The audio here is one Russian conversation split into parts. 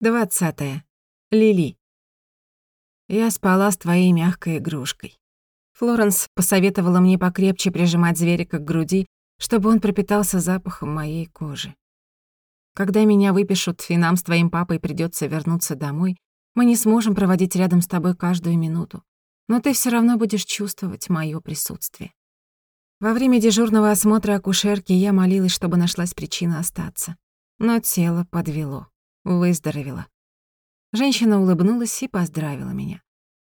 Двадцатое. Лили. Я спала с твоей мягкой игрушкой. Флоренс посоветовала мне покрепче прижимать зверика к груди, чтобы он пропитался запахом моей кожи. Когда меня выпишут, и нам с твоим папой придётся вернуться домой, мы не сможем проводить рядом с тобой каждую минуту, но ты всё равно будешь чувствовать моё присутствие. Во время дежурного осмотра акушерки я молилась, чтобы нашлась причина остаться, но тело подвело. Выздоровела. Женщина улыбнулась и поздравила меня.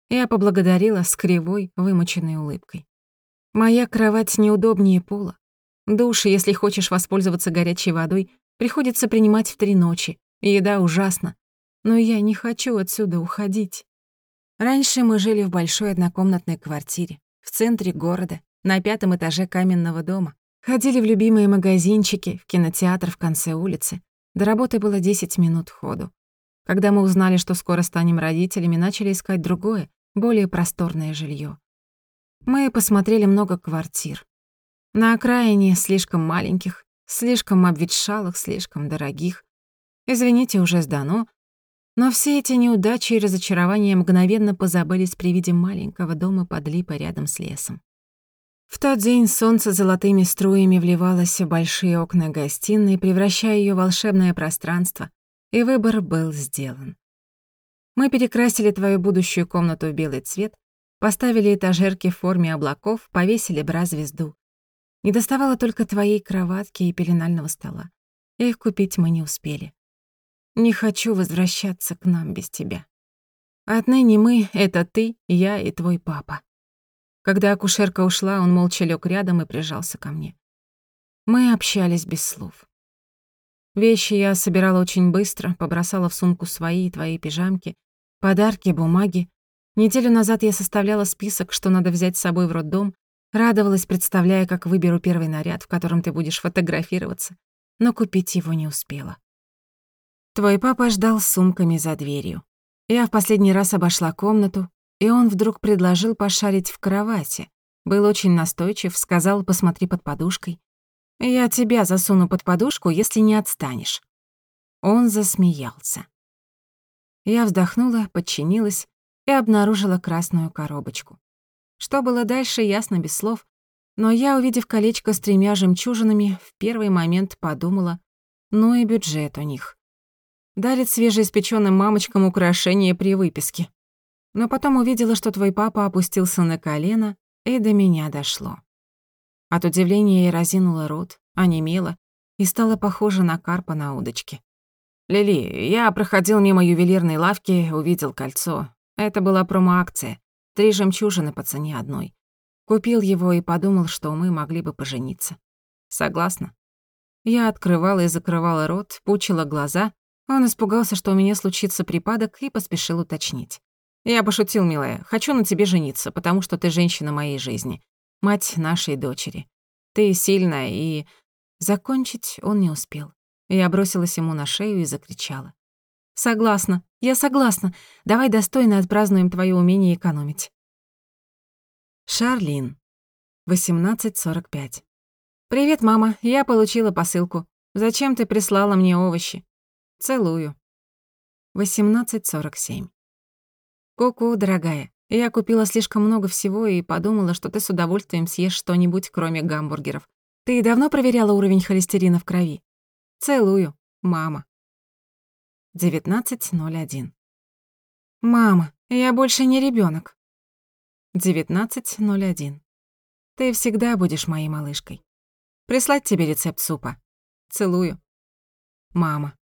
Я поблагодарила с кривой, вымученной улыбкой. Моя кровать неудобнее пола. Душ, если хочешь воспользоваться горячей водой, приходится принимать в три ночи. Еда ужасна. Но я не хочу отсюда уходить. Раньше мы жили в большой однокомнатной квартире, в центре города, на пятом этаже каменного дома. Ходили в любимые магазинчики, в кинотеатр в конце улицы, до работы было 10 минут ходу. Когда мы узнали, что скоро станем родителями, начали искать другое, более просторное жилье. Мы посмотрели много квартир. На окраине слишком маленьких, слишком обветшалых, слишком дорогих. Извините, уже сдано. Но все эти неудачи и разочарования мгновенно позабылись при виде маленького дома под липой рядом с лесом. В тот день солнце золотыми струями вливалось в большие окна гостиной, превращая ее в волшебное пространство, и выбор был сделан. Мы перекрасили твою будущую комнату в белый цвет, поставили этажерки в форме облаков, повесили бра-звезду. Не доставало только твоей кроватки и пеленального стола. Их купить мы не успели. Не хочу возвращаться к нам без тебя. Отныне мы — это ты, я и твой папа. Когда акушерка ушла, он молча лег рядом и прижался ко мне. Мы общались без слов. Вещи я собирала очень быстро, побросала в сумку свои и твои пижамки, подарки, бумаги. Неделю назад я составляла список, что надо взять с собой в роддом, радовалась, представляя, как выберу первый наряд, в котором ты будешь фотографироваться, но купить его не успела. Твой папа ждал сумками за дверью. Я в последний раз обошла комнату, и он вдруг предложил пошарить в кровати. Был очень настойчив, сказал «посмотри под подушкой». «Я тебя засуну под подушку, если не отстанешь». Он засмеялся. Я вздохнула, подчинилась и обнаружила красную коробочку. Что было дальше, ясно без слов, но я, увидев колечко с тремя жемчужинами, в первый момент подумала, ну и бюджет у них. Дарит свежеиспечённым мамочкам украшения при выписке. Но потом увидела, что твой папа опустился на колено, и до меня дошло. От удивления я разинула рот, онемела и стала похожа на карпа на удочке. «Лили, я проходил мимо ювелирной лавки, увидел кольцо. Это была промо-акция. Три жемчужины по цене одной. Купил его и подумал, что мы могли бы пожениться. Согласна?» Я открывала и закрывала рот, пучила глаза. Он испугался, что у меня случится припадок, и поспешил уточнить. Я пошутил, милая. Хочу на тебе жениться, потому что ты женщина моей жизни. Мать нашей дочери. Ты сильная и... Закончить он не успел. Я бросилась ему на шею и закричала. «Согласна, я согласна. Давай достойно отпразднуем твое умение экономить». Шарлин, 18.45. «Привет, мама. Я получила посылку. Зачем ты прислала мне овощи? Целую». 18.47. «Ку-ку, дорогая, я купила слишком много всего и подумала, что ты с удовольствием съешь что-нибудь, кроме гамбургеров. Ты давно проверяла уровень холестерина в крови? Целую, мама». 19.01. «Мама, я больше не ребёнок». 19.01. «Ты всегда будешь моей малышкой. Прислать тебе рецепт супа. Целую. Мама».